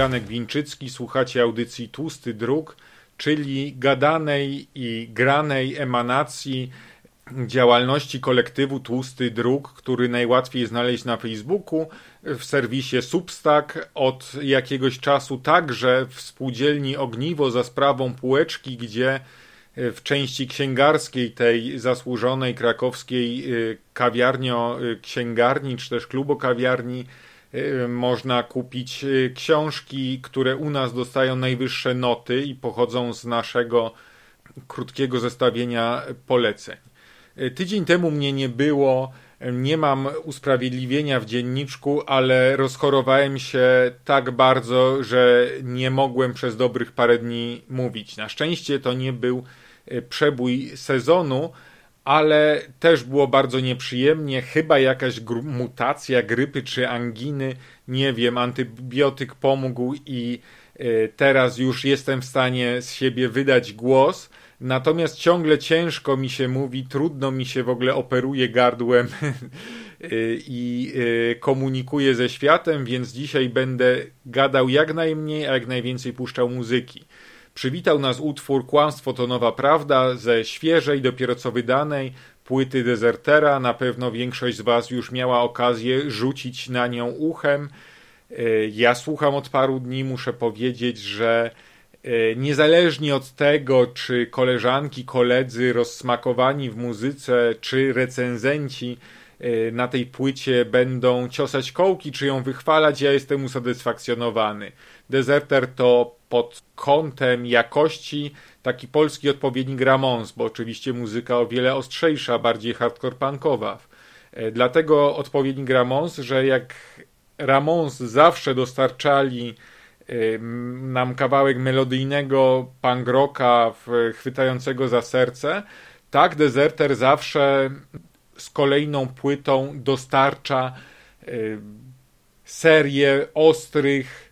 Janek Winczycki, słuchacie audycji Tłusty Druk, czyli gadanej i granej emanacji działalności kolektywu Tłusty Druk, który najłatwiej znaleźć na Facebooku, w serwisie Substack, od jakiegoś czasu także w spółdzielni Ogniwo za sprawą Półeczki, gdzie w części księgarskiej tej zasłużonej krakowskiej y, kawiarnio y, księgarni, czy też klubo kawiarni Y, można kupić y, książki, które u nas dostają najwyższe noty i pochodzą z naszego krótkiego zestawienia poleceń. Y, tydzień temu mnie nie było, nie mam usprawiedliwienia w dzienniczku, ale rozchorowałem się tak bardzo, że nie mogłem przez dobrych parę dni mówić. Na szczęście to nie był przebój sezonu, ale też było bardzo nieprzyjemnie. Chyba jakaś gr mutacja grypy czy anginy, nie wiem, antybiotyk pomógł i y, teraz już jestem w stanie z siebie wydać głos. Natomiast ciągle ciężko mi się mówi, trudno mi się w ogóle operuje gardłem i y, komunikuje ze światem, więc dzisiaj będę gadał jak najmniej, a jak najwięcej puszczał muzyki. Przywitał nas utwór Kłamstwo to nowa prawda ze świeżej, dopiero co wydanej płyty Desertera. Na pewno większość z Was już miała okazję rzucić na nią uchem. E, ja słucham od paru dni, muszę powiedzieć, że e, niezależnie od tego, czy koleżanki, koledzy rozsmakowani w muzyce, czy recenzenci e, na tej płycie będą ciosać kołki, czy ją wychwalać, ja jestem usatysfakcjonowany. Deserter to pod kątem jakości taki polski odpowiednik Ramones, bo oczywiście muzyka o wiele ostrzejsza, bardziej hardcore punkowa. E, dlatego odpowiednik Ramones, że jak Ramones zawsze dostarczali e, nam kawałek melodyjnego punk rocka chwytającego za serce, tak Deserter zawsze z kolejną płytą dostarcza e, serię ostrych,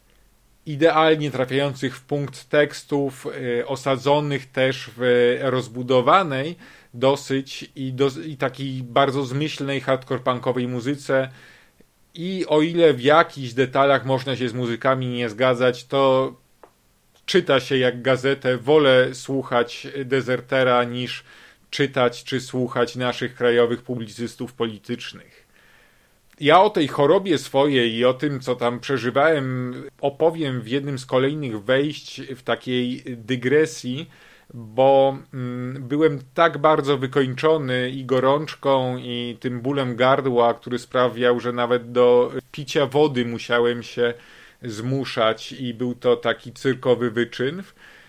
idealnie trafiających w punkt tekstów, y, osadzonych też w rozbudowanej dosyć i, do, i takiej bardzo zmyślnej hardcore punkowej muzyce. I o ile w jakichś detalach można się z muzykami nie zgadzać, to czyta się jak gazetę. Wolę słuchać dezertera niż czytać czy słuchać naszych krajowych publicystów politycznych. Ja o tej chorobie swojej i o tym, co tam przeżywałem, opowiem w jednym z kolejnych wejść w takiej dygresji, bo mm, byłem tak bardzo wykończony i gorączką, i tym bólem gardła, który sprawiał, że nawet do picia wody musiałem się zmuszać, i był to taki cyrkowy wyczyn.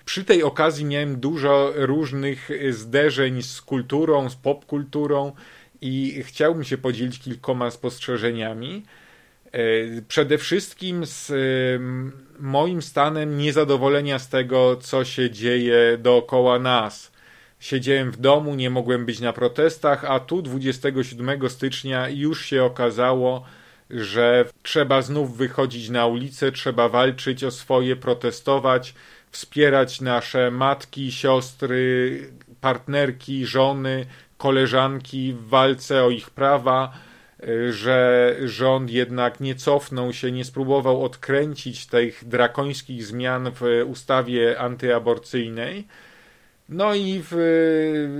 Przy tej okazji miałem dużo różnych zderzeń z kulturą, z popkulturą i chciałbym się podzielić kilkoma spostrzeżeniami. E, przede wszystkim z moim stanem niezadowolenia z tego, co się dzieje dookoła nas. Siedziałem w domu, nie mogłem być na protestach, a tu 27 stycznia już się okazało, że trzeba znów wychodzić na ulicę, trzeba walczyć o swoje, protestować, wspierać nasze matki, siostry, partnerki, żony, koleżanki w walce o ich prawa, y, że rząd jednak nie cofnął się, nie spróbował odkręcić tych drakońskich zmian w ustawie antyaborcyjnej. No i w,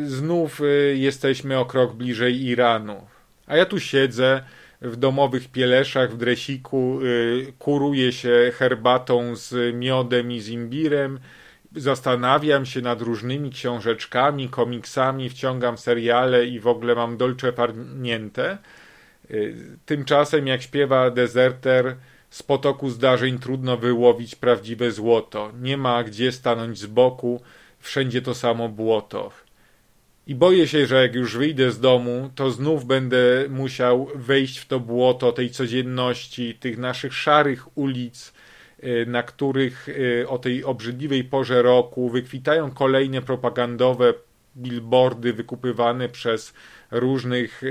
znów y, jesteśmy o krok bliżej Iranu. A ja tu siedzę w domowych pieleszach, w dresiku, y, kuruję się herbatą z miodem i z imbirem, zastanawiam się nad różnymi książeczkami, komiksami, wciągam seriale i w ogóle mam dolce farnięte. Y, tymczasem jak śpiewa Deserter, z potoku zdarzeń trudno wyłowić prawdziwe złoto. Nie ma gdzie stanąć z boku, wszędzie to samo błoto. I boję się, że jak już wyjdę z domu, to znów będę musiał wejść w to błoto tej codzienności, tych naszych szarych ulic, na których o tej obrzydliwej porze roku wykwitają kolejne propagandowe billboardy wykupywane przez różnych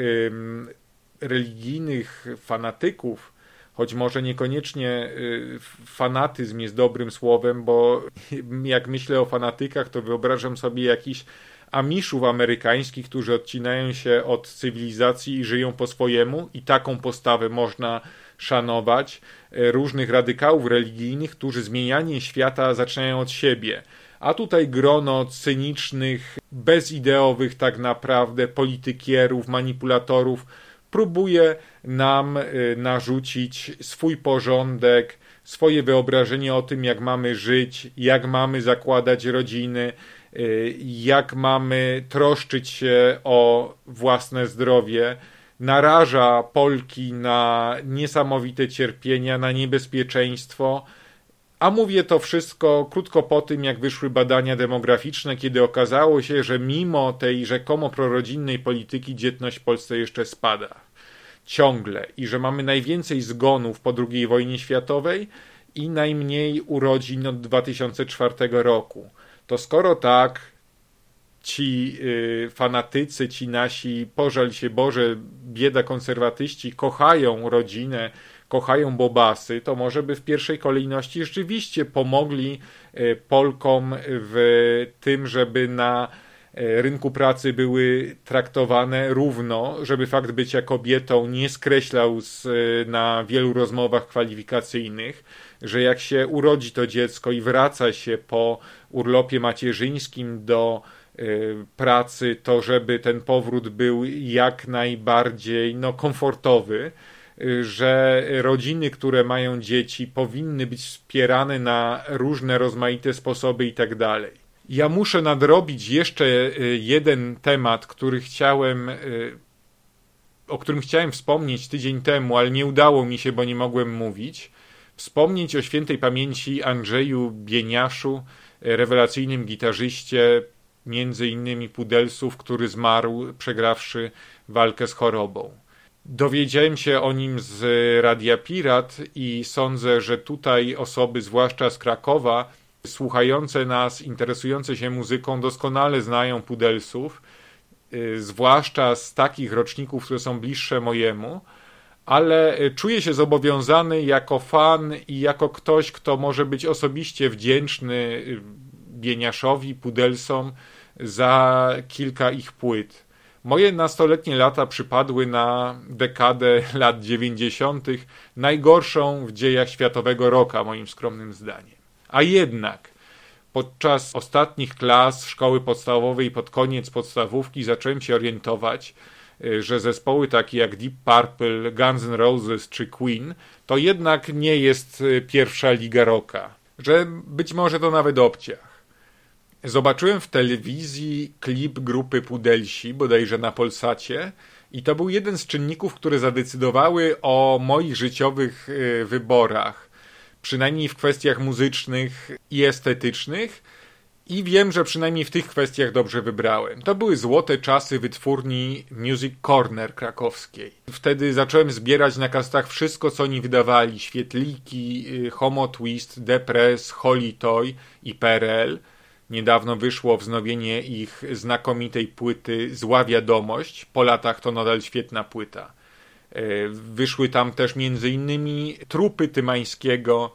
religijnych fanatyków, choć może niekoniecznie y, fanatyzm jest dobrym słowem, bo jak myślę o fanatykach, to wyobrażam sobie jakiś Amiszów amerykańskich, którzy odcinają się od cywilizacji i żyją po swojemu, i taką postawę można szanować. Y, różnych radykałów religijnych, którzy zmienianie świata zaczynają od siebie. A tutaj grono cynicznych, bezideowych tak naprawdę politykierów, manipulatorów, próbuje nam y, narzucić swój porządek, swoje wyobrażenie o tym, jak mamy żyć, jak mamy zakładać rodziny, y, jak mamy troszczyć się o własne zdrowie. Naraża Polki na niesamowite cierpienia, na niebezpieczeństwo. A mówię to wszystko krótko po tym, jak wyszły badania demograficzne, kiedy okazało się, że mimo tej rzekomo prorodzinnej polityki dzietność w Polsce jeszcze spada. Ciągle. I że mamy najwięcej zgonów po II wojnie światowej i najmniej urodzin od 2004 roku. To skoro tak, ci y, fanatycy, ci nasi, pożal się Boże, bieda konserwatyści, kochają rodzinę, kochają bobasy, to może by w pierwszej kolejności rzeczywiście pomogli e, Polkom w tym, żeby na e, rynku pracy były traktowane równo, żeby fakt bycia kobietą nie skreślał z, na wielu rozmowach kwalifikacyjnych, że jak się urodzi to dziecko i wraca się po urlopie macierzyńskim do pracy, to żeby ten powrót był jak najbardziej no, komfortowy że rodziny, które mają dzieci, powinny być wspierane na różne rozmaite sposoby i tak dalej. Ja muszę nadrobić jeszcze e, jeden temat, który chciałem, o którym chciałem wspomnieć tydzień temu, ale nie udało mi się, bo nie mogłem mówić. Wspomnieć o świętej pamięci Andrzeju Bieniaszu, rewelacyjnym gitarzyście, między innymi Pudelsów, który zmarł przegrawszy walkę z chorobą. Dowiedziałem się o nim z Radia Pirat i sądzę, że tutaj osoby, zwłaszcza z Krakowa, słuchające nas, interesujące się muzyką, doskonale znają Pudelsów, y, zwłaszcza z takich roczników, które są bliższe mojemu, ale czuję się zobowiązany jako fan i jako ktoś, kto może być osobiście wdzięczny y, Bieniaszowi, Pudelsom za kilka ich płyt. Moje nastoletnie lata przypadły na dekadę lat 90., najgorszą w dziejach światowego roka, moim skromnym zdaniem. A jednak podczas ostatnich klas szkoły podstawowej pod koniec podstawówki zacząłem się orientować, y, że zespoły takie jak Deep Purple, Guns N' Roses czy Queen to jednak nie jest y, pierwsza liga rocka, że być może to nawet obciach. Zobaczyłem w telewizji klip grupy Pudelsi, bodajże na Polsacie, i to był jeden z czynników, które zadecydowały o moich życiowych y, wyborach, przynajmniej w kwestiach muzycznych i estetycznych. I wiem, że przynajmniej w tych kwestiach dobrze wybrałem. To były złote czasy wytwórni Music Corner krakowskiej. Wtedy zacząłem zbierać na kastach wszystko, co oni wydawali: świetliki, y, Homo Twist, Depress, Holy Toy i PRL. Niedawno wyszło wznowienie ich znakomitej płyty Zła Wiadomość. Po latach to nadal świetna płyta. E, wyszły tam też między innymi Trupy Tymańskiego.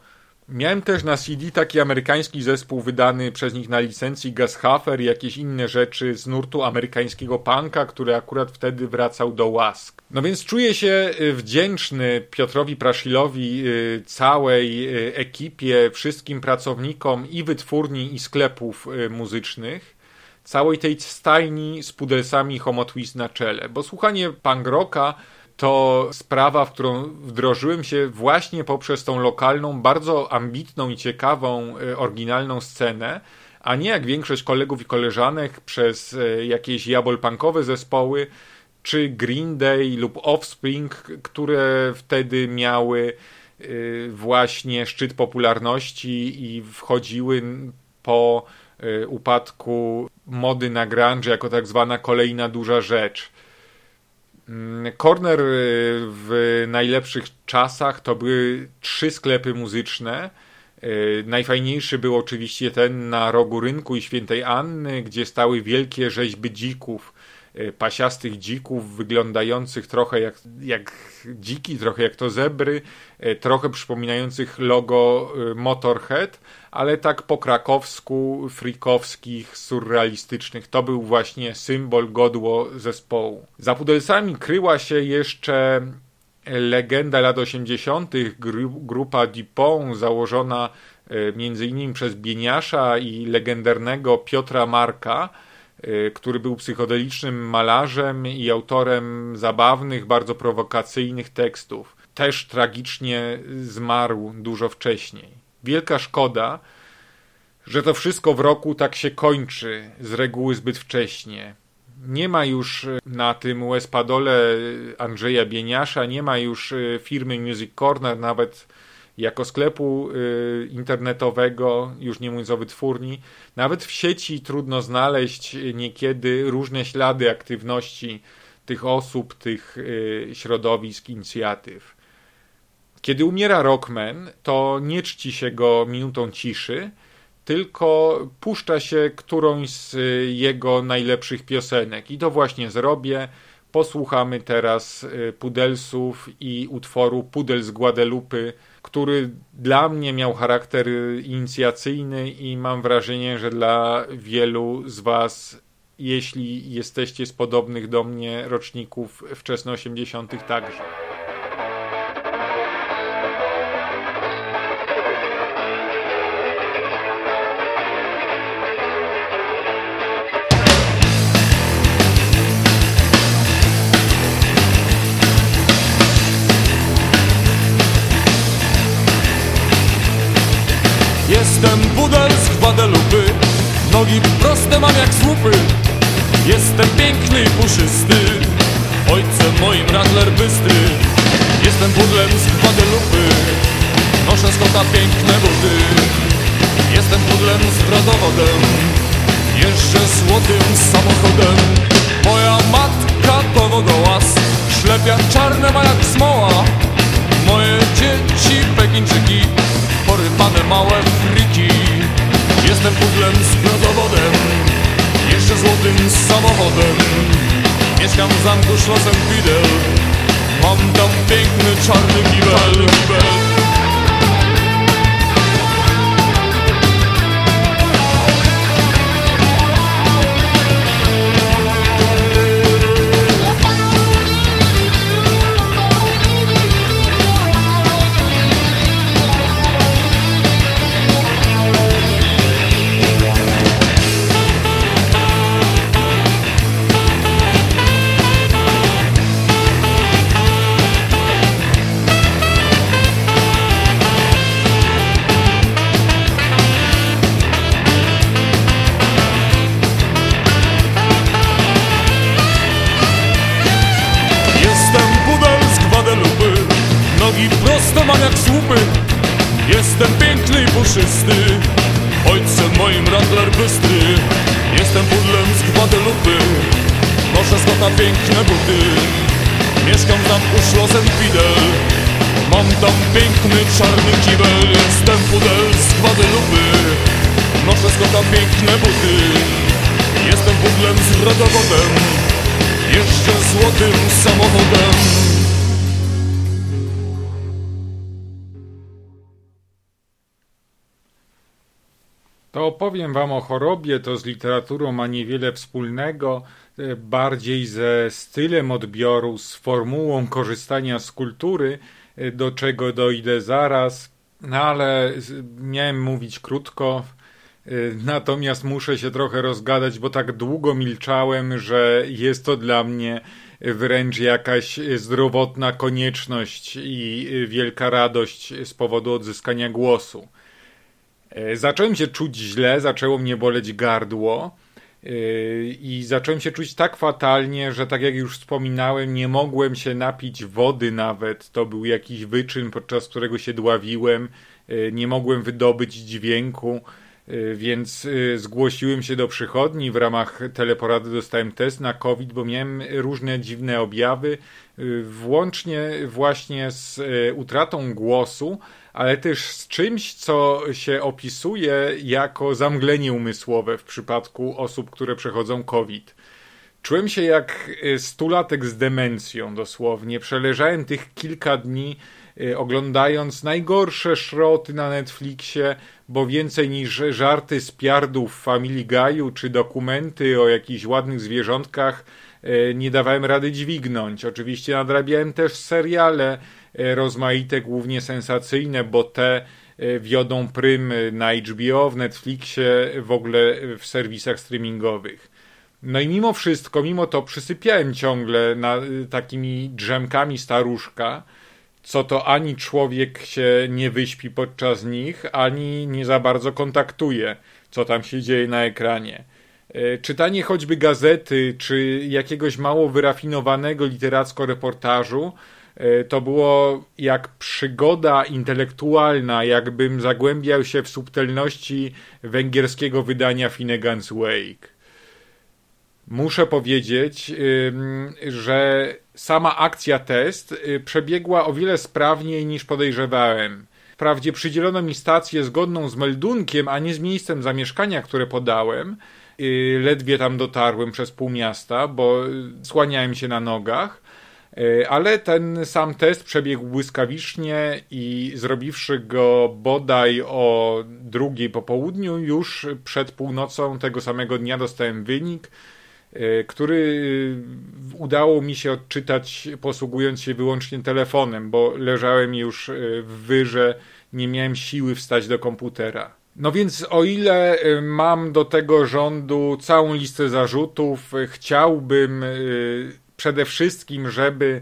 Miałem też na CD taki amerykański zespół wydany przez nich na licencji Gashafer i jakieś inne rzeczy z nurtu amerykańskiego punka, który akurat wtedy wracał do łask. No więc czuję się y, wdzięczny Piotrowi Praszilowi, y, całej y, ekipie, wszystkim pracownikom i wytwórni, i sklepów muzycznych, całej tej stajni z pudelsami Homo Twist na czele, bo słuchanie punk rocka to sprawa, w którą wdrożyłem się właśnie poprzez tą lokalną, bardzo ambitną i ciekawą, oryginalną scenę, a nie jak większość kolegów i koleżanek przez jakieś jabol-punkowe zespoły, czy Green Day lub Offspring, które wtedy miały y, właśnie szczyt popularności i wchodziły po upadku mody na grunge jako tak zwana kolejna duża rzecz. Mm, Corner y, w najlepszych czasach to były trzy sklepy muzyczne. Najfajniejszy był oczywiście ten na rogu rynku i świętej Anny, gdzie stały wielkie rzeźby dzików. Y, pasiastych dzików, wyglądających trochę jak, jak dziki, trochę jak to zebry, y, trochę przypominających logo y, Motorhead, ale tak po krakowsku, frikowskich, surrealistycznych. To był właśnie symbol godło zespołu. Za Pudelsami kryła się jeszcze legenda lat 80., grupa Dupont, założona innymi przez Bieniasza i legendarnego Piotra Marka, Y, który był psychodelicznym malarzem i autorem zabawnych, bardzo prowokacyjnych tekstów. Też tragicznie zmarł dużo wcześniej. Wielka szkoda, że to wszystko w roku tak się kończy, z reguły zbyt wcześnie. Nie ma już na tym Espadole Andrzeja Bieniasza, nie ma już y, firmy Music Corner, nawet jako sklepu y, internetowego, już nie mówiąc o wytwórni. Nawet w sieci trudno znaleźć niekiedy różne ślady aktywności tych osób, tych y, środowisk, inicjatyw. Kiedy umiera Rockman, to nie czci się go minutą ciszy, tylko puszcza się którąś z jego najlepszych piosenek. I to właśnie zrobię. Posłuchamy teraz y, Pudelsów i utworu Pudel z Guadelupy który dla mnie miał charakter inicjacyjny i mam wrażenie, że dla wielu z Was, jeśli jesteście z podobnych do mnie roczników wczesno 80., także. Nogi proste mam jak słupy. Jestem piękny i puszysty Ojcem moim radler bystry. Jestem pudlem z Gwadelupy Noszę z kota piękne buty. Jestem pudlem z rodowodem Jeżdżę złotym samochodem. Moja matka to wodołaz Ślepia czarne ma jak smoła. Moje dzieci Pekinczyki Porypane małe friki Jestem pudlem z grodowodem Jeszcze złotym samochodem. Mieszkam w zamku Schlossem Fidel Mam tam piękny czarny kibel, kibel. puszysty. Ojcem moim radler bystry. Jestem pudlem z Gwadelupy Noszę z kota piękne buty. Mieszkam tam u Schlossen Fidel. Mam tam piękny czarny kibel. Jestem pudel z Gwadelupy Noszę z kota piękne buty. Jestem pudlem z rodowodem. Jeszcze złotym samochodem To opowiem Wam o chorobie, to z literaturą ma niewiele wspólnego, e, bardziej ze stylem odbioru, z formułą korzystania z kultury, e, do czego dojdę zaraz, no ale miałem mówić krótko, e, natomiast muszę się trochę rozgadać, bo tak długo milczałem, że jest to dla mnie wręcz jakaś zdrowotna konieczność i wielka radość z powodu odzyskania głosu. E, zacząłem się czuć źle, zaczęło mnie boleć gardło e, i zacząłem się czuć tak fatalnie, że tak jak już wspominałem, nie mogłem się napić wody nawet. To był jakiś wyczyn, podczas którego się dławiłem, e, nie mogłem wydobyć dźwięku, więc zgłosiłem się do przychodni. W ramach teleporady dostałem test na COVID, bo miałem różne dziwne objawy, włącznie właśnie z utratą głosu, ale też z czymś, co się opisuje jako zamglenie umysłowe w przypadku osób, które przechodzą COVID. Czułem się jak y, stulatek z demencją dosłownie. Przeleżałem tych kilka dni y, oglądając najgorsze szroty na Netflixie, bo więcej niż żarty z piardów Family Guy'u czy dokumenty o jakichś ładnych zwierzątkach nie dawałem rady dźwignąć. Oczywiście nadrabiałem też seriale rozmaite, głównie sensacyjne, bo te wiodą prym na HBO, w Netflixie, w ogóle w serwisach streamingowych. No i mimo wszystko, mimo to przysypiałem ciągle na, takimi drzemkami staruszka, co to ani człowiek się nie wyśpi podczas nich, ani nie za bardzo kontaktuje, co tam się dzieje na ekranie. Y, czytanie choćby gazety, czy jakiegoś mało wyrafinowanego literacko reportażu, y, to było jak przygoda intelektualna, jakbym zagłębiał się w subtelności węgierskiego wydania Finnegan's Wake. Muszę powiedzieć, że sama akcja test y, przebiegła o wiele sprawniej niż podejrzewałem. Wprawdzie przydzielono mi stację zgodną z meldunkiem, a nie z miejscem zamieszkania, które podałem. Y, ledwie tam dotarłem przez pół miasta, bo słaniałem się na nogach. Y, ale ten sam test przebiegł błyskawicznie i zrobiwszy go bodaj o drugiej po południu, już przed północą tego samego dnia dostałem wynik który udało mi się odczytać posługując się wyłącznie telefonem, bo leżałem już w wyrze, nie miałem siły wstać do komputera. No więc o ile mam do tego rządu całą listę zarzutów, chciałbym przede wszystkim, żeby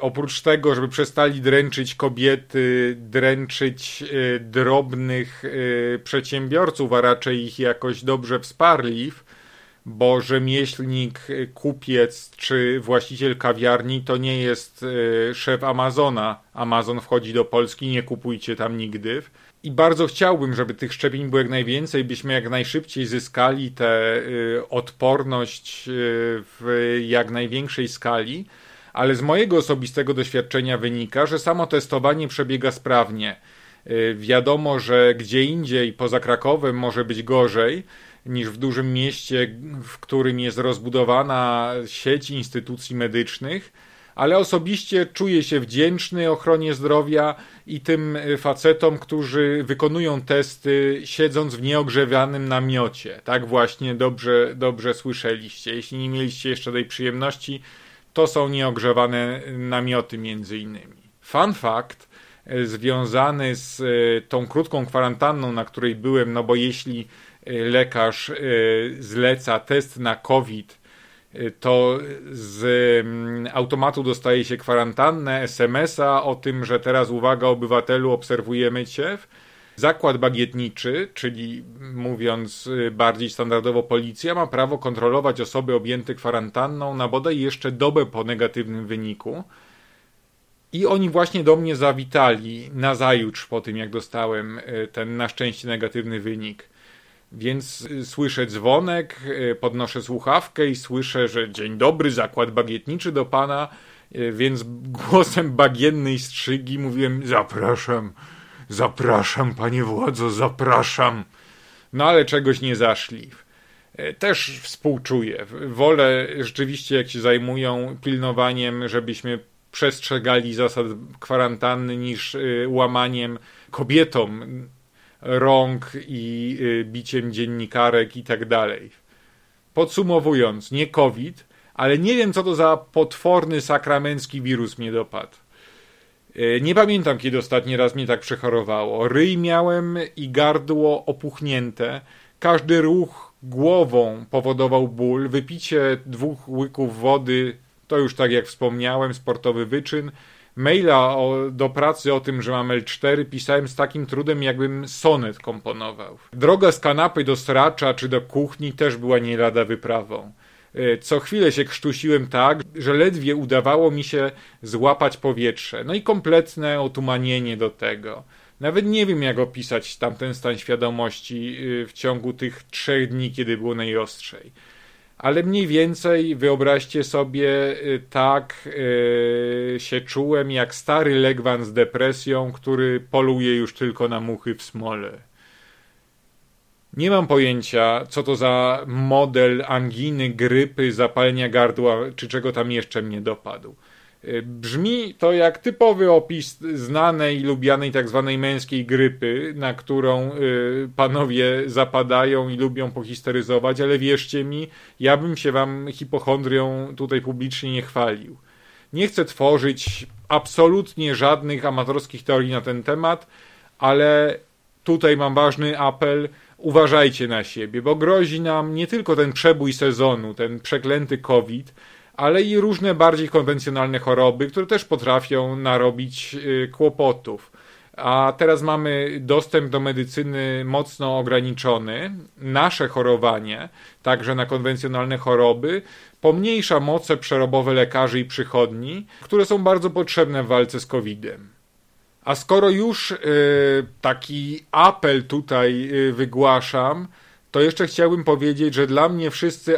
oprócz tego, żeby przestali dręczyć kobiety, dręczyć drobnych przedsiębiorców, a raczej ich jakoś dobrze wsparli, bo rzemieślnik, kupiec czy właściciel kawiarni to nie jest szef Amazona. Amazon wchodzi do Polski, nie kupujcie tam nigdy. I bardzo chciałbym, żeby tych szczepień było jak najwięcej, byśmy jak najszybciej zyskali tę e, odporność e, w jak największej skali, ale z mojego osobistego doświadczenia wynika, że samo testowanie przebiega sprawnie. Wiadomo, że gdzie indziej poza Krakowem może być gorzej, niż w dużym mieście, w którym jest rozbudowana sieć instytucji medycznych, ale osobiście czuję się wdzięczny ochronie zdrowia i tym facetom, którzy wykonują testy siedząc w nieogrzewanym namiocie. Tak właśnie dobrze, dobrze słyszeliście. Jeśli nie mieliście jeszcze tej przyjemności, to są nieogrzewane namioty między innymi. Fun fact e, związany z e, tą krótką kwarantanną, na której byłem, no bo jeśli lekarz e, zleca test na COVID, e, to z mm, automatu dostaje się kwarantannę, SMS-a o tym, że teraz uwaga obywatelu, obserwujemy cię. Zakład bagietniczy, czyli mówiąc e, bardziej standardowo policja, ma prawo kontrolować osoby objęte kwarantanną na bodaj jeszcze dobę po negatywnym wyniku. I oni właśnie do mnie zawitali na zajutrz po tym, jak dostałem ten na szczęście negatywny wynik. Więc y, słyszę dzwonek, y, podnoszę słuchawkę i słyszę, że dzień dobry, zakład bagietniczy do pana, y, więc głosem bagiennej strzygi mówiłem zapraszam, zapraszam panie władzo, zapraszam. No ale czegoś nie zaszli. Też współczuję. Wolę rzeczywiście, jak się zajmują pilnowaniem, żebyśmy przestrzegali zasad kwarantanny, niż łamaniem kobietom rąk i y, biciem dziennikarek i tak dalej. Podsumowując, nie COVID, ale nie wiem co to za potworny sakramencki wirus mnie dopadł. Y, nie pamiętam, kiedy ostatni raz mnie tak przechorowało. Ryj miałem i gardło opuchnięte. Każdy ruch głową powodował ból. Wypicie dwóch łyków wody to już tak jak wspomniałem, sportowy wyczyn maila o, do pracy o tym, że mam L4 pisałem z takim trudem, jakbym sonet komponował. Droga z kanapy do stracza czy do kuchni też była nie lada wyprawą. E, co chwilę się krztusiłem tak, że ledwie udawało mi się złapać powietrze. No i kompletne otumanienie do tego. Nawet nie wiem, jak opisać tamten stan świadomości e, w ciągu tych trzech dni, kiedy było najostrzej. Ale mniej więcej wyobraźcie sobie, y, tak yy, się czułem jak stary legwan z depresją, który poluje już tylko na muchy w smole. Nie mam pojęcia, co to za model anginy, grypy, zapalenia gardła, czy czego tam jeszcze mnie dopadł. Y, brzmi to jak typowy opis znanej lubianej tak zwanej męskiej grypy, na którą y, panowie zapadają i lubią pohisteryzować, ale wierzcie mi, ja bym się wam hipochondrią tutaj publicznie nie chwalił. Nie chcę tworzyć absolutnie żadnych amatorskich teorii na ten temat, ale tutaj mam ważny apel. Uważajcie na siebie, bo grozi nam nie tylko ten przebój sezonu, ten przeklęty COVID, ale i różne bardziej konwencjonalne choroby, które też potrafią narobić y, kłopotów. A teraz mamy dostęp do medycyny mocno ograniczony. Nasze chorowanie, także na konwencjonalne choroby, pomniejsza moce przerobowe lekarzy i przychodni, które są bardzo potrzebne w walce z COVID-em. A skoro już y, taki apel tutaj y, wygłaszam, to jeszcze chciałbym powiedzieć, że dla mnie wszyscy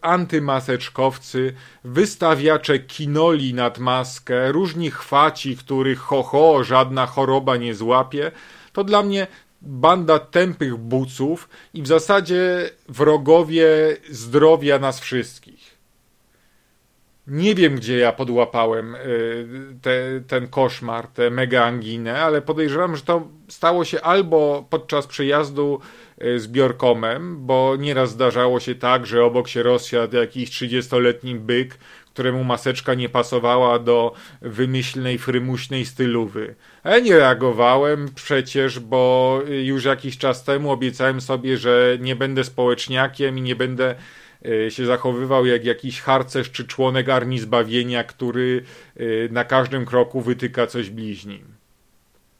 antymaseczkowcy, wystawiacze kinoli nad maskę, różni chwaci, których ho, ho żadna choroba nie złapie, to dla mnie banda tępych buców i w zasadzie wrogowie zdrowia nas wszystkich. Nie wiem, gdzie ja podłapałem y, te, ten koszmar, tę mega anginę, ale podejrzewam, że to stało się albo podczas przejazdu Y, z Biorkomem, bo nieraz zdarzało się tak, że obok się rozsiadł jakiś 30-letni byk, któremu maseczka nie pasowała do wymyślnej, frymuśnej stylowy. A ja nie reagowałem przecież, bo już jakiś czas temu obiecałem sobie, że nie będę społeczniakiem i nie będę y, się zachowywał jak jakiś harcerz czy członek armii zbawienia, który y, na każdym kroku wytyka coś bliźnim.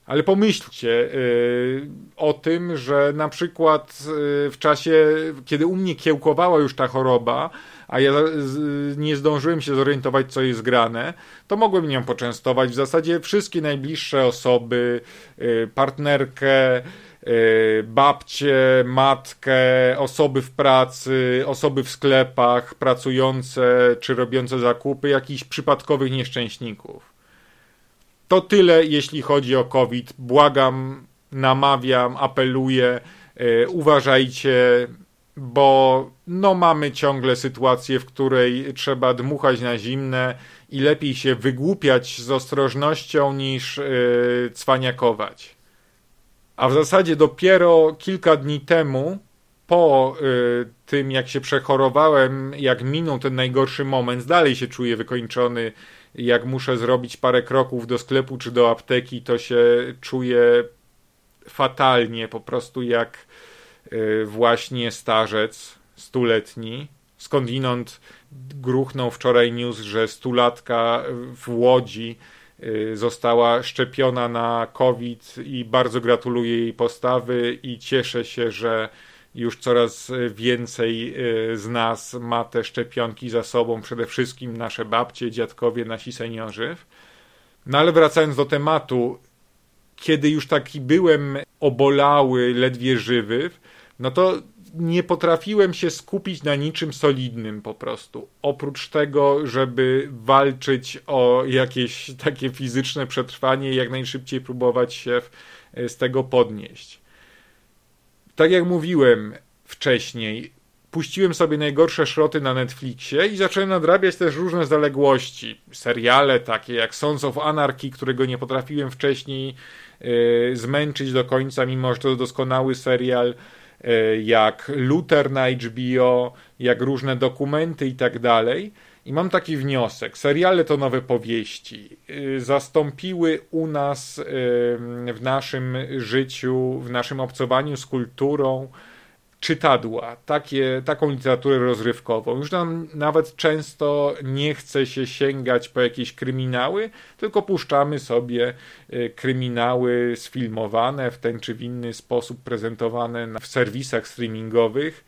Ale pomyślcie yy, o tym, że na przykład yy, w czasie, kiedy u mnie kiełkowała już ta choroba, a ja nie zdążyłem się zorientować, co jest grane, to mogłem nią poczęstować w zasadzie wszystkie najbliższe osoby, yy, partnerkę, y, babcie, matkę, osoby w pracy, osoby w sklepach, pracujące czy robiące zakupy, jakichś przypadkowych nieszczęśników. To tyle, jeśli chodzi o COVID. Błagam, namawiam, apeluję, yy, uważajcie, bo no mamy ciągle sytuację, w której trzeba dmuchać na zimne i lepiej się wygłupiać z ostrożnością niż yy, cwaniakować. A w zasadzie dopiero kilka dni temu, po yy, tym jak się przechorowałem, jak minął ten najgorszy moment, dalej się czuję wykończony jak muszę zrobić parę kroków do sklepu czy do apteki, to się czuję fatalnie, po prostu jak y, właśnie starzec stuletni. Skądinąd gruchnął wczoraj news, że stulatka w Łodzi y, została szczepiona na COVID i bardzo gratuluję jej postawy i cieszę się, że już coraz więcej e, z nas ma te szczepionki za sobą, przede wszystkim nasze babcie, dziadkowie, nasi seniorzy. No ale wracając do tematu, kiedy już taki byłem obolały, ledwie żywy, no to nie potrafiłem się skupić na niczym solidnym po prostu. Oprócz tego, żeby walczyć o jakieś takie fizyczne przetrwanie i jak najszybciej próbować się z tego podnieść tak jak mówiłem wcześniej, puściłem sobie najgorsze szroty na Netflixie i zacząłem nadrabiać też różne zaległości. Seriale takie jak Sons of Anarchy, którego nie potrafiłem wcześniej yy, zmęczyć do końca, mimo że to doskonały serial, yy, jak Luther na HBO, jak różne dokumenty i tak dalej. I mam taki wniosek. Seriale to nowe powieści. Y, zastąpiły u nas y, w naszym życiu, w naszym obcowaniu z kulturą czytadła, takie, taką literaturę rozrywkową. Już nam nawet często nie chce się sięgać po jakieś kryminały, tylko puszczamy sobie y, kryminały sfilmowane w ten czy w inny sposób prezentowane w serwisach streamingowych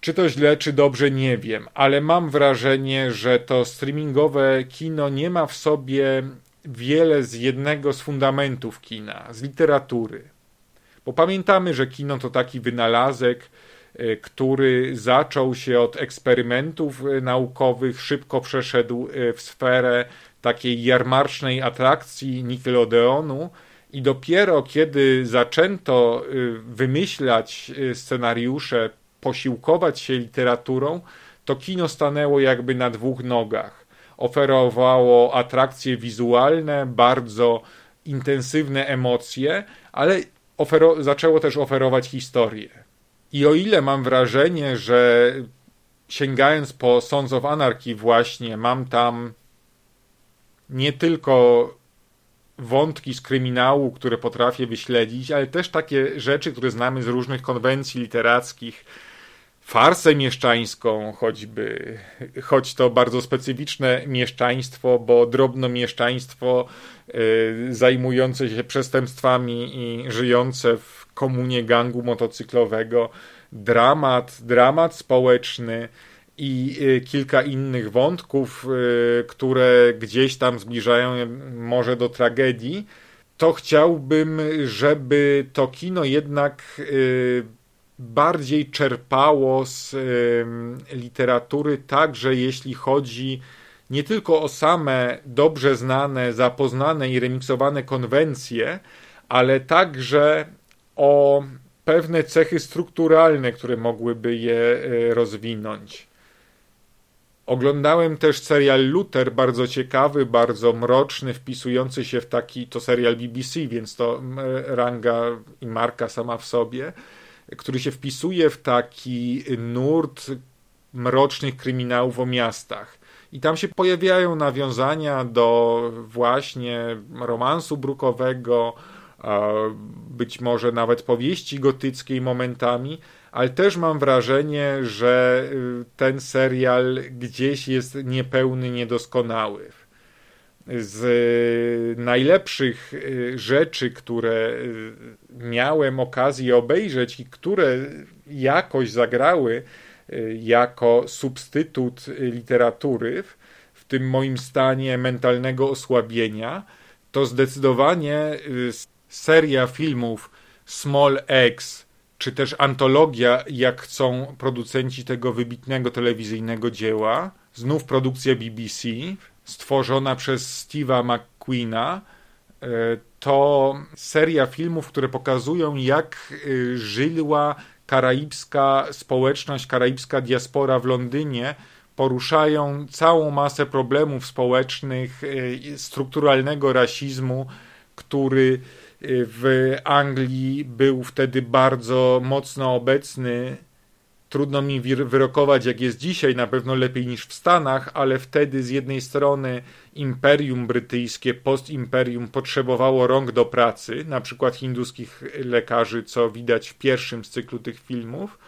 czy to źle, czy dobrze, nie wiem, ale mam wrażenie, że to streamingowe kino nie ma w sobie wiele z jednego z fundamentów kina, z literatury. Bo pamiętamy, że kino to taki wynalazek który zaczął się od eksperymentów naukowych, szybko przeszedł w sferę takiej jarmarcznej atrakcji Nickelodeonu i dopiero kiedy zaczęto wymyślać scenariusze, posiłkować się literaturą, to kino stanęło jakby na dwóch nogach. Oferowało atrakcje wizualne, bardzo intensywne emocje, ale zaczęło też oferować historię. I o ile mam wrażenie, że sięgając po Sons of Anarchy właśnie, mam tam nie tylko wątki z kryminału, które potrafię wyśledzić, ale też takie rzeczy, które znamy z różnych konwencji literackich, farsę mieszczańską, choćby, choć to bardzo specyficzne mieszczaństwo, bo drobnomieszczaństwo y, zajmujące się przestępstwami i żyjące w komunie gangu motocyklowego, dramat, dramat społeczny i y, kilka innych wątków, y, które gdzieś tam zbliżają może do tragedii, to chciałbym, żeby to kino jednak bardziej czerpało z literatury, także jeśli chodzi nie tylko o same dobrze znane, zapoznane i remiksowane konwencje, ale także o pewne cechy strukturalne, które mogłyby je e, rozwinąć. Oglądałem też serial Luther, bardzo ciekawy, bardzo mroczny, wpisujący się w taki, to serial BBC, więc to ranga i marka sama w sobie który się wpisuje w taki nurt mrocznych kryminałów o miastach. I tam się pojawiają nawiązania do właśnie romansu brukowego, być może nawet powieści gotyckiej momentami, ale też mam wrażenie, że y, ten serial gdzieś jest niepełny, niedoskonały z najlepszych y, rzeczy, które y, miałem okazję obejrzeć i które jakoś zagrały y, jako substytut literatury w tym moim stanie mentalnego osłabienia, to zdecydowanie seria filmów Small X, czy też antologia, jak chcą producenci tego wybitnego telewizyjnego dzieła, znów produkcja BBC, stworzona przez Steve'a McQueena, e, to seria filmów, które pokazują, jak e, żyła karaibska społeczność, karaibska diaspora w Londynie, poruszają całą masę problemów społecznych, e, strukturalnego rasizmu, który w Anglii był wtedy bardzo mocno obecny Trudno mi wyrokować, jak jest dzisiaj, na pewno lepiej niż w Stanach, ale wtedy z jednej strony Imperium Brytyjskie, postimperium potrzebowało rąk do pracy, na przykład hinduskich lekarzy, co widać w pierwszym z cyklu tych filmów,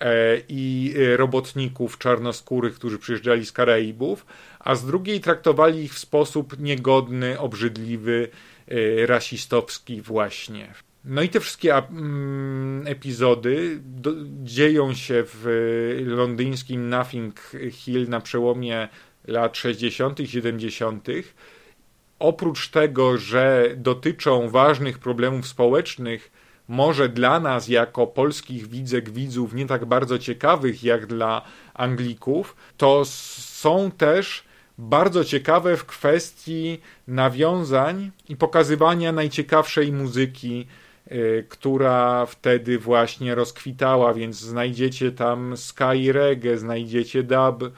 e, i robotników czarnoskórych, którzy przyjeżdżali z Karaibów, a z drugiej traktowali ich w sposób niegodny, obrzydliwy, e, rasistowski właśnie. No i te wszystkie mm, epizody do, dzieją się w londyńskim Nothing Hill na przełomie lat 60., 70. Oprócz tego, że dotyczą ważnych problemów społecznych, może dla nas, jako polskich widzek, widzów, nie tak bardzo ciekawych jak dla Anglików, to są też bardzo ciekawe w kwestii nawiązań i pokazywania najciekawszej muzyki Y, która wtedy właśnie rozkwitała, więc znajdziecie tam sky reggae, znajdziecie dub,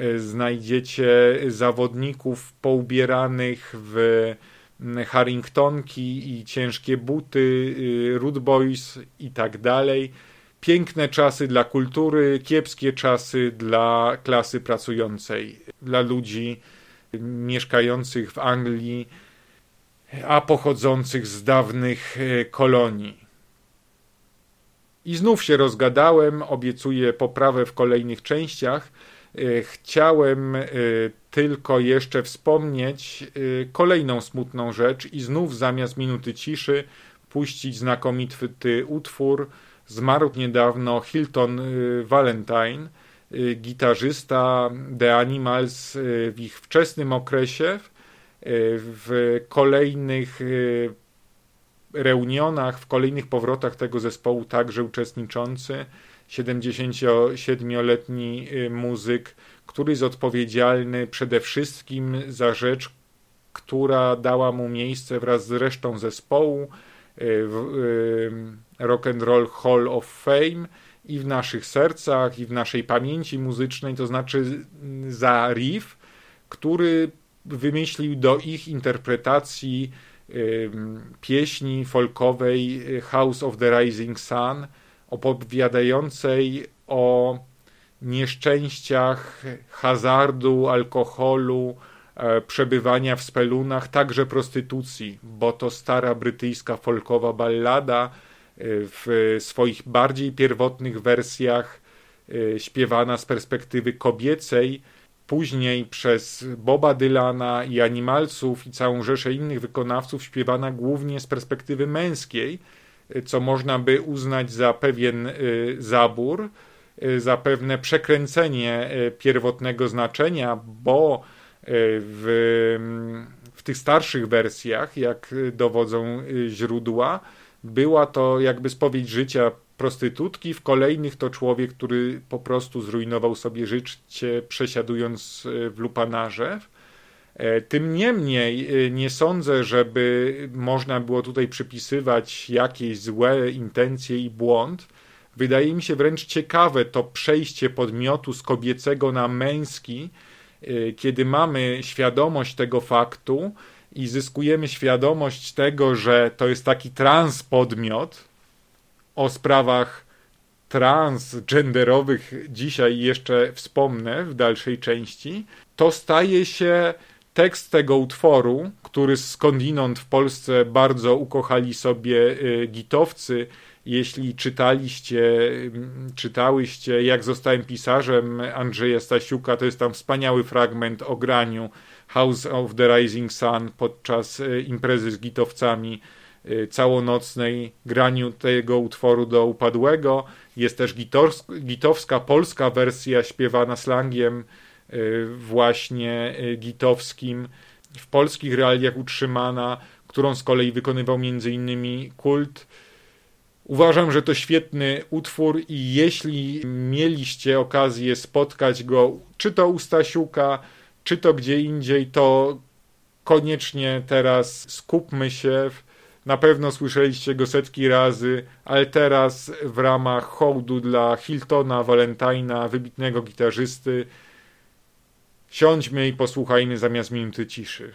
y, znajdziecie zawodników poubieranych w mm, Harringtonki i ciężkie buty, y, Root Boys i tak dalej. Piękne czasy dla kultury, kiepskie czasy dla klasy pracującej, dla ludzi mieszkających w Anglii a pochodzących z dawnych e, kolonii. I znów się rozgadałem, obiecuję poprawę w kolejnych częściach. E, chciałem e, tylko jeszcze wspomnieć kolejną smutną rzecz i znów zamiast minuty ciszy puścić znakomity utwór. Zmarł niedawno Hilton Valentine, gitarzysta The Animals w ich wczesnym okresie w kolejnych y, reunionach, w kolejnych powrotach tego zespołu także uczestniczący 77-letni y, muzyk, który jest odpowiedzialny przede wszystkim za rzecz, która dała mu miejsce wraz z resztą zespołu y, w y, Rock and Roll Hall of Fame i w naszych sercach, i w naszej pamięci muzycznej, to znaczy za riff, który wymyślił do ich interpretacji pieśni folkowej House of the Rising Sun, opowiadającej o nieszczęściach hazardu, alkoholu, e, przebywania w spelunach, także prostytucji, bo to stara brytyjska folkowa ballada e, w swoich bardziej pierwotnych wersjach e, śpiewana z perspektywy kobiecej, później przez Boba Dylana i Animalsów i całą rzeszę innych wykonawców śpiewana głównie z perspektywy męskiej, co można by uznać za pewien zabór, Y, za pewne przekręcenie y, pierwotnego znaczenia, bo y, w, w tych starszych wersjach, jak dowodzą źródła, była to jakby spowiedź życia prostytutki, w kolejnych to człowiek, który po prostu zrujnował sobie życie przesiadując w lupanarze. E, tym niemniej nie sądzę, żeby można było tutaj przypisywać jakieś złe intencje i błąd. Wydaje mi się wręcz ciekawe to przejście podmiotu z kobiecego na męski, kiedy mamy świadomość tego faktu i zyskujemy świadomość tego, że to jest taki transpodmiot o sprawach transgenderowych dzisiaj jeszcze wspomnę w dalszej części, to staje się tekst tego utworu, który skądinąd w Polsce bardzo ukochali sobie y, gitowcy, jeśli czytaliście, czytałyście Jak zostałem pisarzem Andrzeja Stasiuka, to jest tam wspaniały fragment o graniu House of the Rising Sun podczas e, imprezy z gitowcami całonocnej, graniu tego utworu do upadłego. Jest też gitowska polska wersja śpiewana slangiem e, właśnie gitowskim, w polskich realiach utrzymana, którą z kolei wykonywał m.in. kult Uważam, że to świetny utwór i jeśli mieliście okazję spotkać go, czy to u Stasiuka, czy to gdzie indziej, to koniecznie teraz skupmy się. Na pewno słyszeliście go setki razy, ale teraz w ramach hołdu dla Hiltona Valentina, wybitnego gitarzysty, siądźmy i posłuchajmy zamiast minuty ciszy.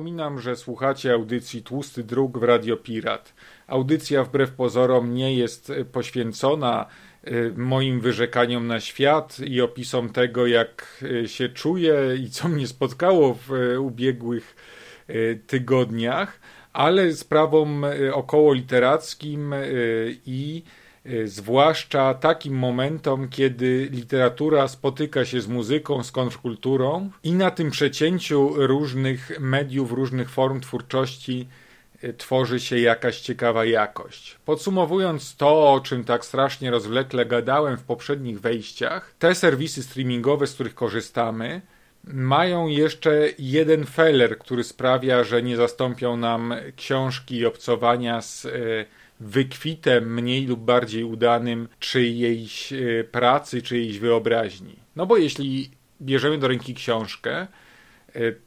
Przypominam, że słuchacie audycji Tłusty Druk w Radio Pirat. Audycja wbrew pozorom nie jest e, poświęcona e, moim wyrzekaniom na świat i opisom tego, jak e, się czuję i co mnie spotkało w ubiegłych tygodniach, ale sprawom około literackim i zwłaszcza takim momentom, kiedy literatura spotyka się z muzyką, z kontrkulturą i na tym przecięciu różnych mediów, różnych form twórczości y, tworzy się jakaś ciekawa jakość. Podsumowując to, o czym tak strasznie rozwlekle gadałem w poprzednich wejściach, te serwisy streamingowe, z których korzystamy, mają jeszcze jeden feller, który sprawia, że nie zastąpią nam książki i obcowania z y, wykwitem mniej lub bardziej udanym czyjejś e, pracy, czyjejś wyobraźni. No bo jeśli bierzemy do ręki książkę, e,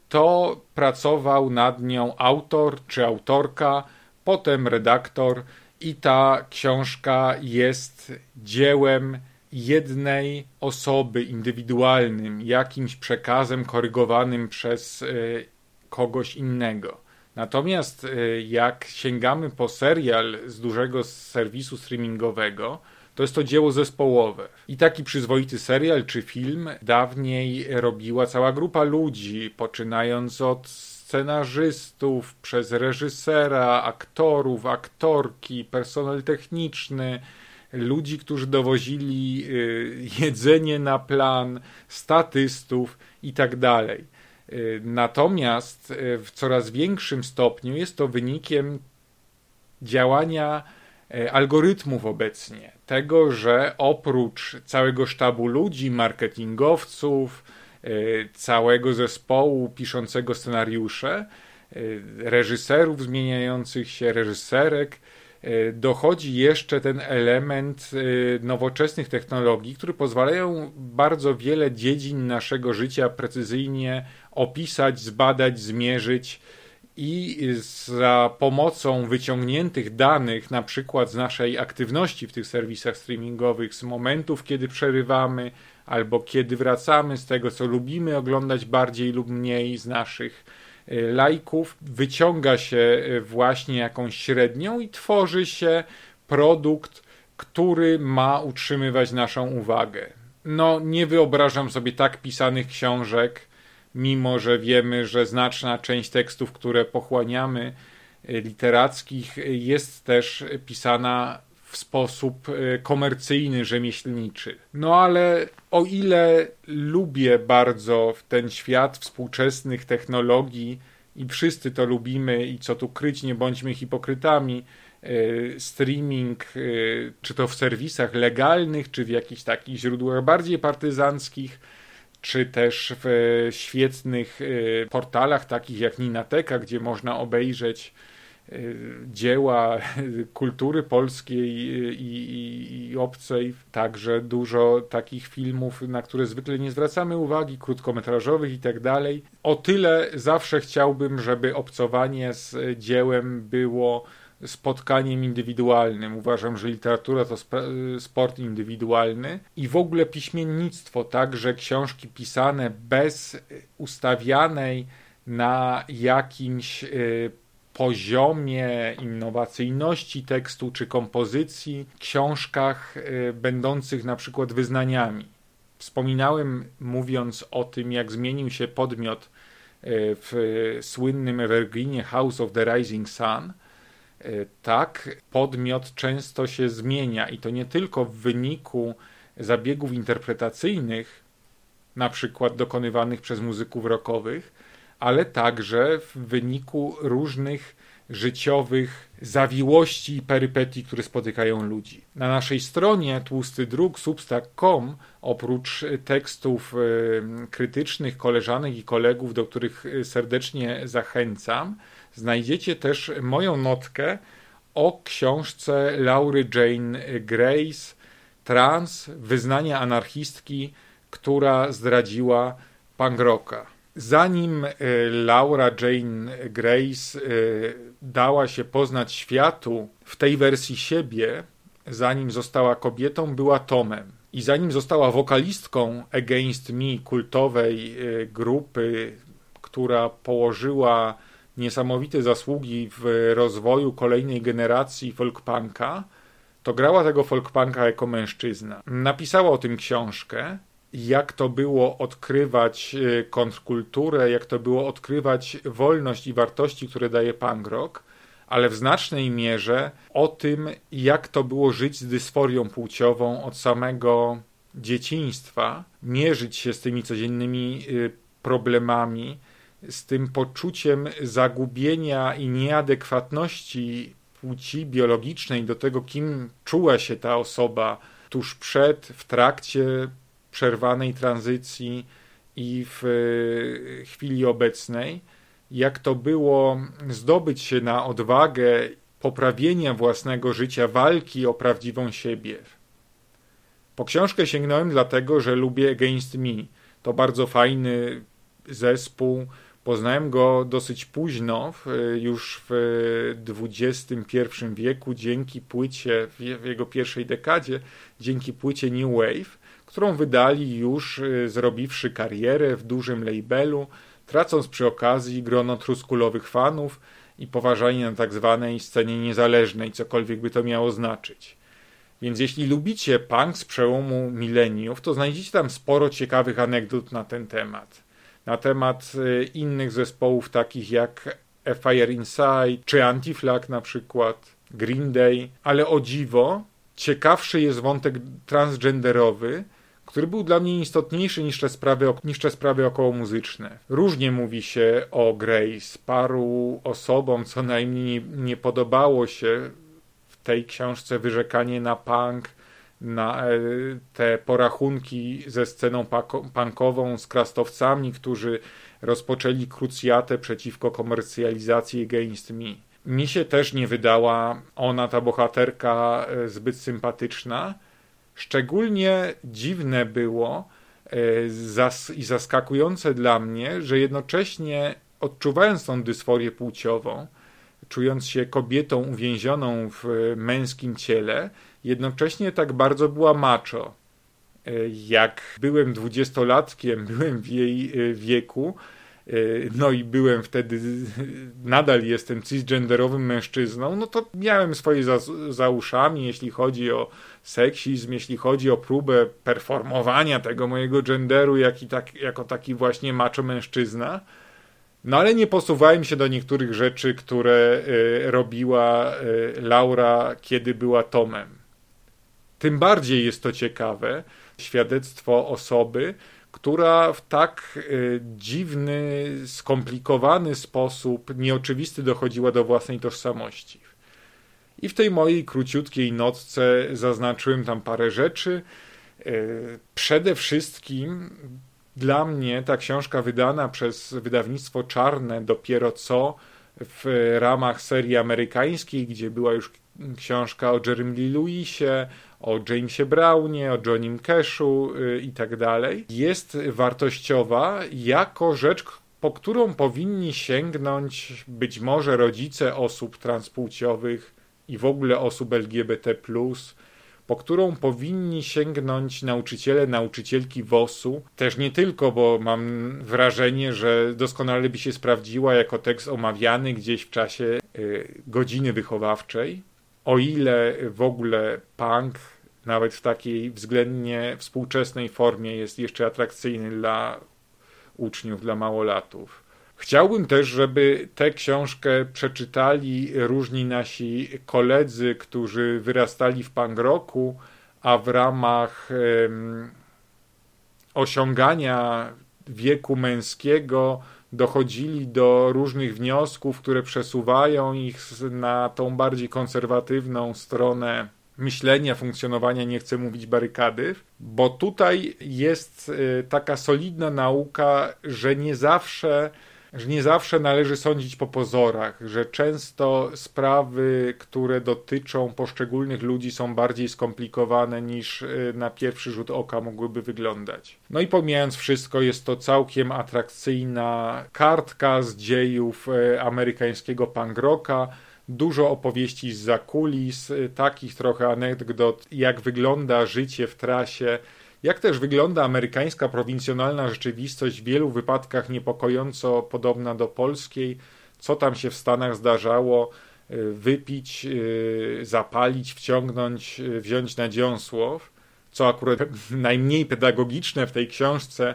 to pracował nad nią autor czy autorka, potem redaktor, i ta książka jest dziełem jednej osoby, indywidualnym, jakimś przekazem korygowanym przez e, kogoś innego. Natomiast y, jak sięgamy po serial z dużego serwisu streamingowego, to jest to dzieło zespołowe. I taki przyzwoity serial czy film dawniej robiła cała grupa ludzi, poczynając od scenarzystów, przez reżysera, aktorów, aktorki, personel techniczny, ludzi, którzy dowozili y, jedzenie na plan, statystów i tak natomiast y, w coraz większym stopniu jest to wynikiem działania y, algorytmów obecnie. Tego, że oprócz całego sztabu ludzi, marketingowców, całego zespołu piszącego scenariusze, reżyserów zmieniających się, reżyserek, dochodzi jeszcze ten element nowoczesnych technologii, które pozwalają bardzo wiele dziedzin naszego życia precyzyjnie opisać, zbadać, zmierzyć i za pomocą wyciągniętych danych, na przykład z naszej aktywności w tych serwisach streamingowych, z momentów, kiedy przerywamy, albo kiedy wracamy, z tego, co lubimy oglądać bardziej lub mniej, z naszych y, lajków, wyciąga się y, właśnie jakąś średnią i tworzy się produkt, który ma utrzymywać naszą uwagę. No, nie wyobrażam sobie tak pisanych książek, mimo że wiemy, że znaczna część tekstów, które pochłaniamy, e, literackich, e, jest też pisana w sposób e, komercyjny, rzemieślniczy. No ale o ile lubię bardzo ten świat współczesnych technologii i wszyscy to lubimy i co tu kryć, nie bądźmy hipokrytami, streaming, czy to w serwisach legalnych, czy w jakichś takich źródłach bardziej partyzanckich, czy też w świetnych y, portalach takich jak Ninateka, gdzie można obejrzeć dzieła kultury polskiej i, i, i, obcej, także dużo takich filmów, na które zwykle nie zwracamy uwagi, krótkometrażowych i tak dalej. O tyle zawsze chciałbym, żeby obcowanie z dziełem było spotkaniem indywidualnym. Uważam, że literatura to sport indywidualny i w ogóle piśmiennictwo, także książki pisane bez ustawianej na jakimś y, poziomie innowacyjności tekstu czy kompozycji, książkach y, będących na przykład wyznaniami. Wspominałem, mówiąc o tym, jak zmienił się podmiot y, w słynnym Evergreenie House of the Rising Sun, tak, podmiot często się zmienia i to nie tylko w wyniku zabiegów interpretacyjnych, na przykład dokonywanych przez muzyków rockowych, ale także w wyniku różnych życiowych zawiłości i perypetii, które spotykają ludzi. Na naszej stronie tłusty druk substack.com oprócz tekstów e, krytycznych koleżanek i kolegów, do których e, serdecznie zachęcam, znajdziecie też moją notkę o książce Laury Jane Grace Trans wyznania anarchistki, która zdradziła Pangroka zanim e, Laura Jane Grace e, dała się poznać światu w tej wersji siebie, zanim została kobietą, była Tomem. I zanim została wokalistką Against Me, kultowej e, grupy, która położyła niesamowite zasługi w rozwoju kolejnej generacji folkpunka, to grała tego folkpunka jako mężczyzna. Napisała o tym książkę, jak to było odkrywać e, kontrkulturę, jak to było odkrywać wolność i wartości, które daje punk rock, ale w znacznej mierze o tym, jak to było żyć z dysforią płciową od samego dzieciństwa, mierzyć się z tymi codziennymi e, problemami, z tym poczuciem zagubienia i nieadekwatności płci biologicznej do tego, kim czuła się ta osoba tuż przed, w trakcie, przerwanej tranzycji i w e, chwili obecnej, jak to było zdobyć się na odwagę poprawienia własnego życia, walki o prawdziwą siebie. Po książkę sięgnąłem dlatego, że lubię Against Me. To bardzo fajny zespół. Poznałem go dosyć późno, już w XXI wieku, dzięki płycie, w jego pierwszej dekadzie, dzięki płycie New Wave którą wydali już y, zrobiwszy karierę w dużym labelu, tracąc przy okazji grono truskulowych fanów i poważani na tak zwanej scenie niezależnej, cokolwiek by to miało znaczyć. Więc jeśli lubicie punk z przełomu mileniów, to znajdziecie tam sporo ciekawych anegdot na ten temat. Na temat y, innych zespołów takich jak A Fire Inside czy Anti-Flag na przykład, Green Day, ale o dziwo ciekawszy jest wątek transgenderowy, który był dla mnie istotniejszy niż te sprawy, niż te sprawy okołomuzyczne. Różnie mówi się o Grace. Paru osobom co najmniej nie, nie podobało się w tej książce wyrzekanie na punk, na e, te porachunki ze sceną punkową, z krastowcami, którzy rozpoczęli krucjatę przeciwko komercjalizacji Against Me. Mi się też nie wydała ona, ta bohaterka, e, zbyt sympatyczna, Szczególnie dziwne było e, i zaskakujące dla mnie, że jednocześnie odczuwając tą dysforię płciową, czując się kobietą uwięzioną w męskim ciele, jednocześnie tak bardzo była macho. E, jak byłem dwudziestolatkiem, byłem w jej e, wieku, no i byłem wtedy, nadal jestem cisgenderowym mężczyzną, no to miałem swoje za, za uszami, jeśli chodzi o seksizm, jeśli chodzi o próbę performowania tego mojego genderu jak i tak, jako taki właśnie macho mężczyzna. No ale nie posuwałem się do niektórych rzeczy, które robiła Laura, kiedy była Tomem. Tym bardziej jest to ciekawe świadectwo osoby, która w tak y, dziwny, skomplikowany sposób, nieoczywisty dochodziła do własnej tożsamości. I w tej mojej króciutkiej notce zaznaczyłem tam parę rzeczy. E, przede wszystkim dla mnie ta książka wydana przez wydawnictwo Czarne dopiero co w ramach serii amerykańskiej, gdzie była już książka o Jeremy Lewisie, o Jamesie Brownie, o Johnim Cashu y, i tak dalej, jest wartościowa jako rzecz, po którą powinni sięgnąć być może rodzice osób transpłciowych i w ogóle osób LGBT, po którą powinni sięgnąć nauczyciele, nauczycielki WOS-u. Też nie tylko, bo mam wrażenie, że doskonale by się sprawdziła jako tekst omawiany gdzieś w czasie y, godziny wychowawczej. O ile w ogóle punk, nawet w takiej względnie współczesnej formie, jest jeszcze atrakcyjny dla uczniów, dla małolatów. Chciałbym też, żeby tę książkę przeczytali różni nasi koledzy, którzy wyrastali w punk roku, a w ramach um, osiągania wieku męskiego dochodzili do różnych wniosków, które przesuwają ich na tą bardziej konserwatywną stronę myślenia, funkcjonowania, nie chcę mówić barykady, bo tutaj jest y, taka solidna nauka, że nie zawsze że nie zawsze należy sądzić po pozorach, że często sprawy, które dotyczą poszczególnych ludzi są bardziej skomplikowane niż y, na pierwszy rzut oka mogłyby wyglądać. No i pomijając wszystko, jest to całkiem atrakcyjna kartka z dziejów y, amerykańskiego punk rocka, dużo opowieści z zakulis, y, takich trochę anegdot, jak wygląda życie w trasie, jak też wygląda amerykańska prowincjonalna rzeczywistość, w wielu wypadkach niepokojąco podobna do polskiej, co tam się w Stanach zdarzało, y, wypić, y, zapalić, wciągnąć, wziąć na dziąsłow, co akurat najmniej pedagogiczne w tej książce,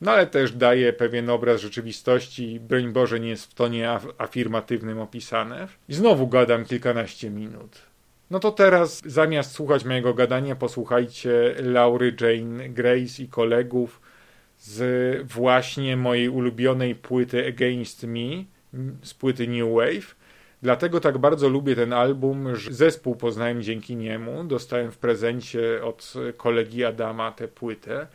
no ale też daje pewien obraz rzeczywistości, broń Boże nie jest w tonie afirmatywnym opisane. I znowu gadam kilkanaście minut. No to teraz zamiast słuchać mojego gadania, posłuchajcie Laury Jane Grace i kolegów z właśnie mojej ulubionej płyty Against Me, z płyty New Wave. Dlatego tak bardzo lubię ten album, że zespół poznałem dzięki niemu. Dostałem w prezencie od kolegi Adama tę płytę.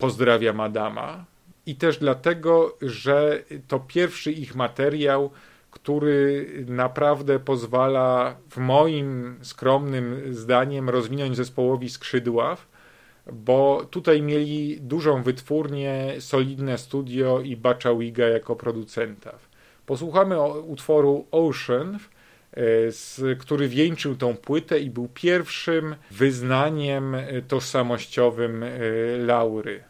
Pozdrawiam Adama. I też dlatego, że to pierwszy ich materiał, który naprawdę pozwala, w moim skromnym zdaniem, rozwinąć zespołowi skrzydła, bo tutaj mieli dużą wytwórnię, solidne studio i Bacza Wiga jako producenta. Posłuchamy utworu Ocean, e, który wieńczył tą płytę i był pierwszym wyznaniem tożsamościowym e, Laury.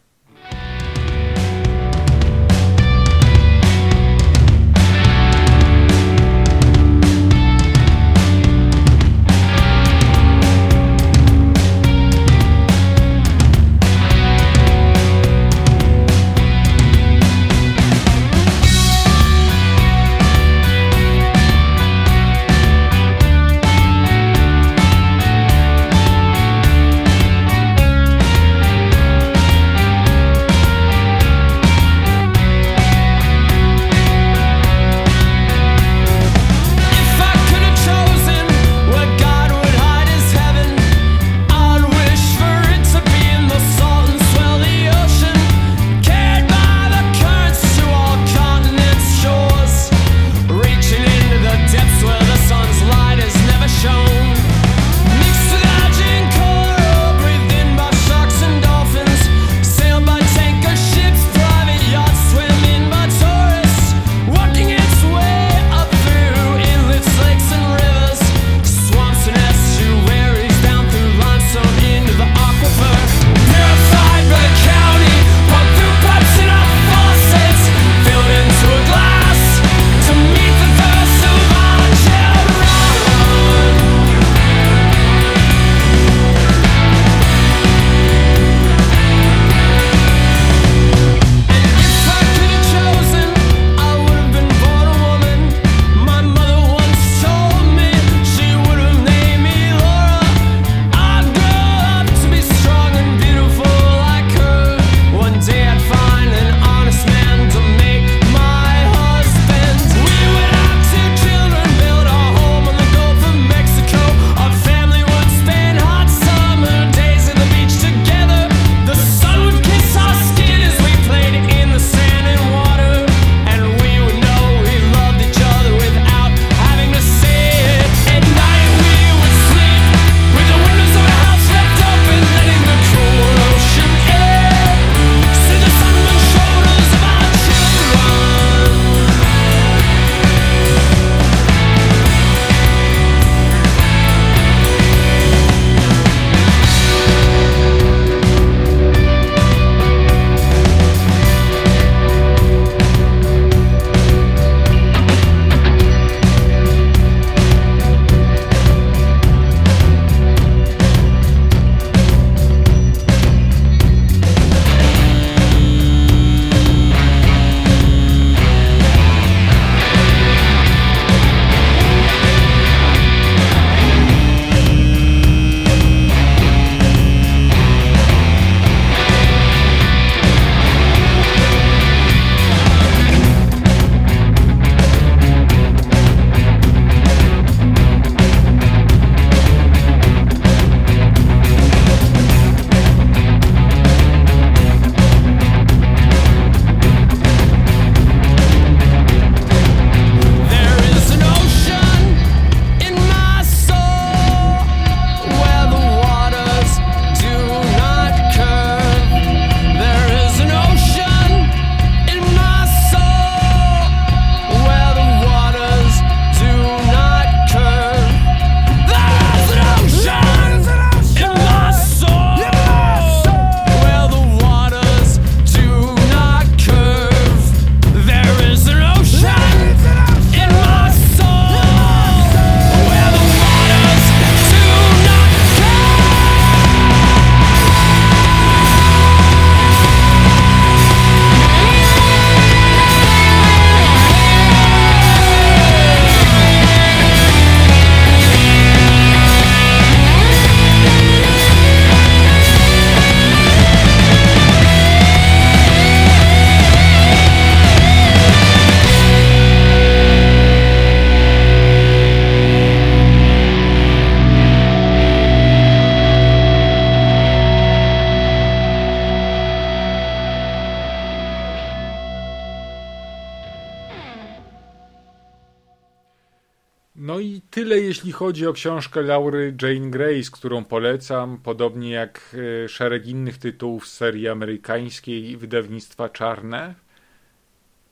Jeśli chodzi o książkę Laury Jane Grace, którą polecam, podobnie jak e, szereg innych tytułów z serii amerykańskiej wydawnictwa Czarne.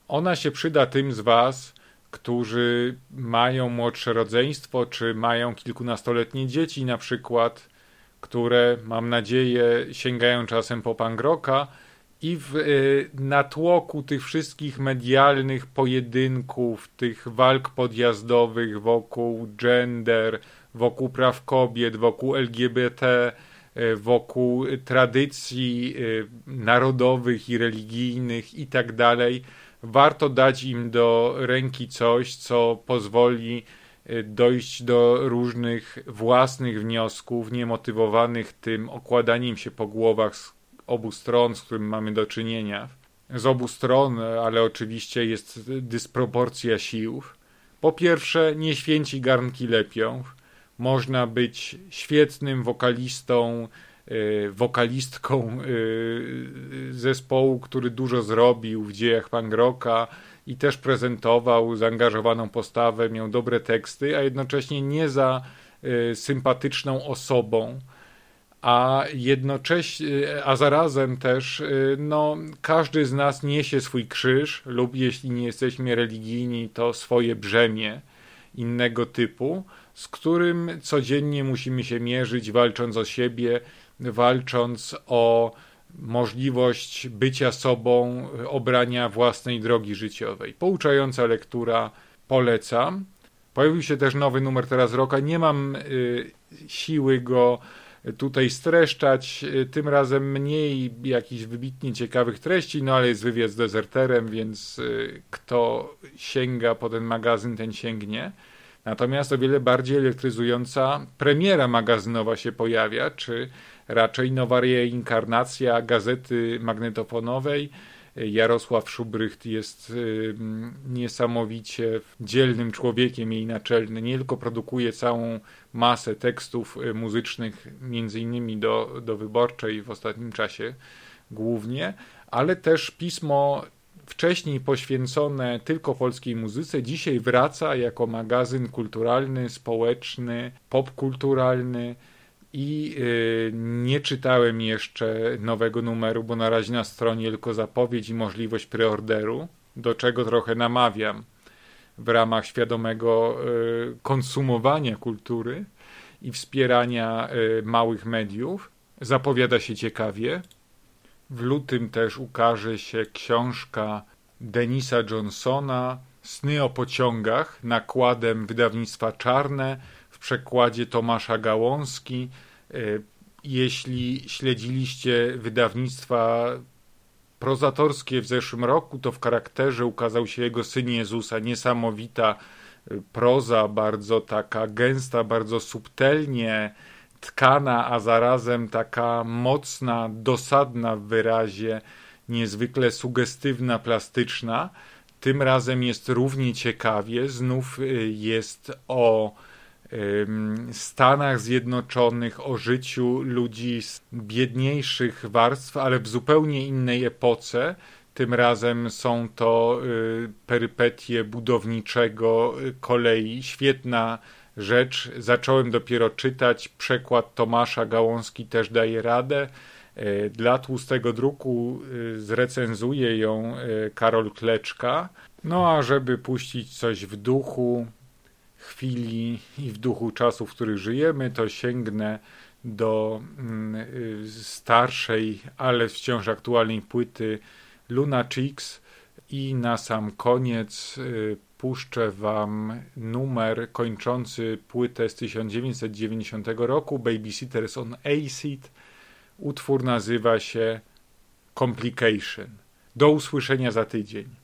Ona się przyda tym z Was, którzy mają młodsze rodzeństwo, czy mają kilkunastoletnie dzieci na przykład, które mam nadzieję sięgają czasem po pangroka i w y, natłoku tych wszystkich medialnych pojedynków, tych walk podjazdowych wokół gender, wokół praw kobiet, wokół LGBT, y, wokół tradycji y, narodowych i religijnych i tak dalej, warto dać im do ręki coś, co pozwoli dojść do różnych własnych wniosków, niemotywowanych tym okładaniem się po głowach obu stron, z którym mamy do czynienia. Z obu stron, ale oczywiście jest dysproporcja sił. Po pierwsze, nie święci garnki lepią. Można być świetnym wokalistą, e, wokalistką e, zespołu, który dużo zrobił w dziejach punk rocka i też prezentował zaangażowaną postawę, miał dobre teksty, a jednocześnie nie za e, sympatyczną osobą a jednocześnie, a zarazem też, y, no, każdy z nas niesie swój krzyż, lub jeśli nie jesteśmy religijni, to swoje brzemię innego typu, z którym codziennie musimy się mierzyć, walcząc o siebie, walcząc o możliwość bycia sobą, obrania własnej drogi życiowej. Pouczająca lektura polecam. Pojawił się też nowy numer teraz roka. Nie mam y, siły go tutaj streszczać. Y, tym razem mniej jakichś wybitnie ciekawych treści, no ale jest wywiad z dezerterem, więc y, kto sięga po ten magazyn, ten sięgnie. Natomiast o wiele bardziej elektryzująca premiera magazynowa się pojawia, czy raczej nowa reinkarnacja gazety magnetofonowej Jarosław Szubrycht jest niesamowicie dzielnym człowiekiem, jej naczelny. Nie tylko produkuje całą masę tekstów y, muzycznych, między innymi do, do wyborczej w ostatnim czasie głównie, ale też pismo wcześniej poświęcone tylko polskiej muzyce, dzisiaj wraca jako magazyn kulturalny, społeczny, popkulturalny i yy, nie czytałem jeszcze nowego numeru, bo na razie na stronie tylko zapowiedź i możliwość preorderu, do czego trochę namawiam w ramach świadomego yy, konsumowania kultury i wspierania yy, małych mediów. Zapowiada się ciekawie. W lutym też ukaże się książka Denisa Johnsona Sny o pociągach nakładem wydawnictwa Czarne w przekładzie Tomasza Gałązki. E, jeśli śledziliście wydawnictwa prozatorskie w zeszłym roku, to w charakterze ukazał się jego syn Jezusa. Niesamowita e, proza, bardzo taka gęsta, bardzo subtelnie tkana, a zarazem taka mocna, dosadna w wyrazie, niezwykle sugestywna, plastyczna. Tym razem jest równie ciekawie, znów e, jest o Stanach Zjednoczonych, o życiu ludzi z biedniejszych warstw, ale w zupełnie innej epoce. Tym razem są to y, perypetie budowniczego kolei. Świetna rzecz. Zacząłem dopiero czytać. Przekład Tomasza Gałązki też daje radę. E, dla tłustego druku y, zrecenzuje ją Karol Kleczka. No a żeby puścić coś w duchu, chwili i w duchu czasu, w których żyjemy, to sięgnę do mm, y, starszej, ale wciąż aktualnej płyty Luna Cheeks i na sam koniec y, puszczę wam numer kończący płytę z 1990 roku Babysitters on Acid. Utwór nazywa się Complication. Do usłyszenia za tydzień.